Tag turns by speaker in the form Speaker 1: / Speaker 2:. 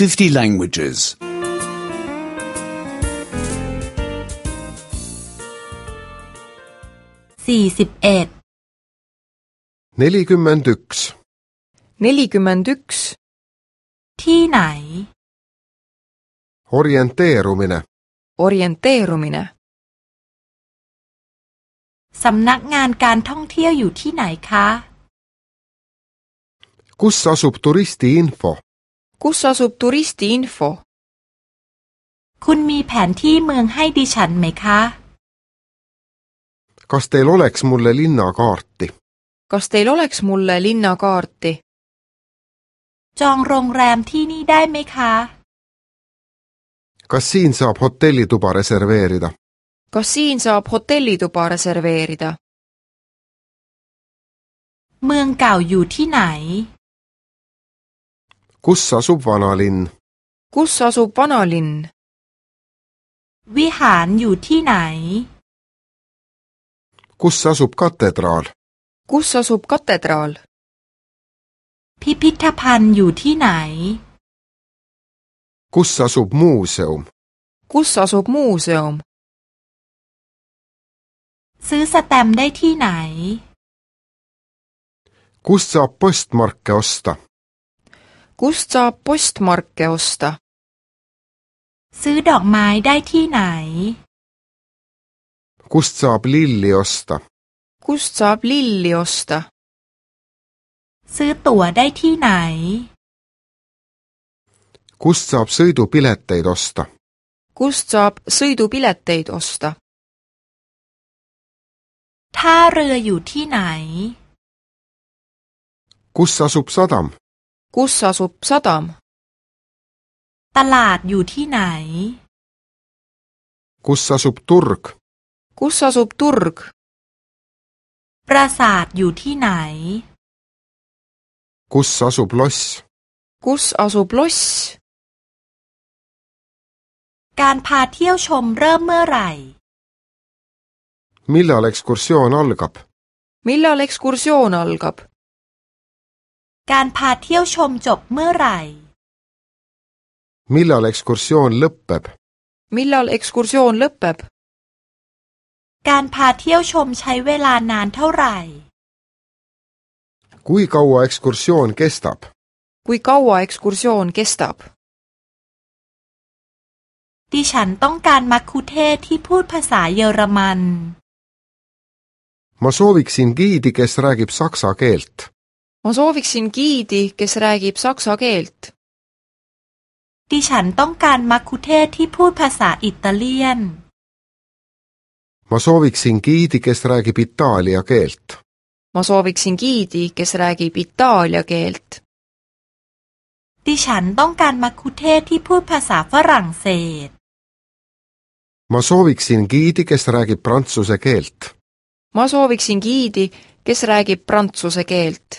Speaker 1: 50 languages. 41 41 41ที่ไหน
Speaker 2: orienteerumine
Speaker 1: orienteerumine สำนักงานการท่องเที่ยวอยู่ที่ไหนคะ
Speaker 2: kus asub turistiinfo
Speaker 1: กุณสอสุบทัวริสต์อินโฟคุณมีแผนที่เมืองให้ดิฉันไหมคะ
Speaker 2: กอสเตลโอเล็กส์มุลเลลินนาการ์ติ
Speaker 1: กอสเตลโอเล็กส์มุลเลลินนาการ์ติจองโรงแรมที่นี่ได้ไหมคะ
Speaker 2: กอซีนซาบโฮเทลลิตูบาร์เซอร์เวริดา
Speaker 1: กอซีนซาบโฮเทลลิตูบาร์เซอร์เวริดาเมืองเก่าอยู่ที่ไหน
Speaker 2: kus asub vanalinn?
Speaker 1: kus asub vanalinn? วิหารอยู่ที่ไหน
Speaker 2: kus asub katedraal?
Speaker 1: kus asub katedraal? พิพิธภัณฑ์อยู่ที่ไหน
Speaker 2: kus asub muuseum?
Speaker 1: kus asub muuseum? ซื้อสแตมป์ได้ที่ไหน
Speaker 2: Kust saab postmarke osta?
Speaker 1: kust saab postmarke osta? ซื้อดอกไม้ได้ที่ไหน
Speaker 2: kust saab lilli osta?
Speaker 1: kust saab lilli osta? ซื้อตั๋วได้ที่ไหน
Speaker 2: kust saab sõidupileteid osta?
Speaker 1: kust saab sõidupileteid osta? ท่าเรืออยู่ที่ไหน
Speaker 2: kus asub sadam?
Speaker 1: กุสซาสุปซตามตลาดอยู่ที่ไหน
Speaker 2: กุสซาสุปตุรก
Speaker 1: กุสซาสุปตุรกปราสาทอยู่ที่ไหน
Speaker 2: กุสซาสุปลอส
Speaker 1: กุสซาสุปลอสการพาเที่ยวชมเริ่มเมื่อไหร่
Speaker 2: มิลลาร์เล็กซ์คูร์ซิออนอลกับ
Speaker 1: มิลลาร์เล็กซ์คูร์ซิออนอลกับการพาเที่ยวชมจบเมื่อไหร่
Speaker 2: Millal ekskursioon lõpeb?
Speaker 1: Millal ekskursioon lõpeb? การพาเที่ยวชมใช้เวลานานเท่าไหร่
Speaker 2: Kui kaua ekskursioon kestab?
Speaker 1: Kui kaua ekskursioon kestab? ดิฉันต้องการมักคุเทศที่พูดภาษาเยอรมัน
Speaker 2: Ma sooviksin giidi, kes räägib saksa keelt.
Speaker 1: ma sooviksin giidi, kes räägib saksa keelt. ดิฉันต้องการมัคคุเทศที่พูดภาษาอิตาเลียน
Speaker 2: Ma sooviksin giidi, kes räägib itaalia keelt.
Speaker 1: Ma sooviksin giidi, kes räägib itaalia keelt. ดิฉันต้องการมัคคุเทศที่พูดภาษาฝรั่งเศส
Speaker 2: Ma sooviksin giidi, kes räägib prantsuse keelt.
Speaker 1: Ma sooviksin giidi, kes räägib prantsuse keelt.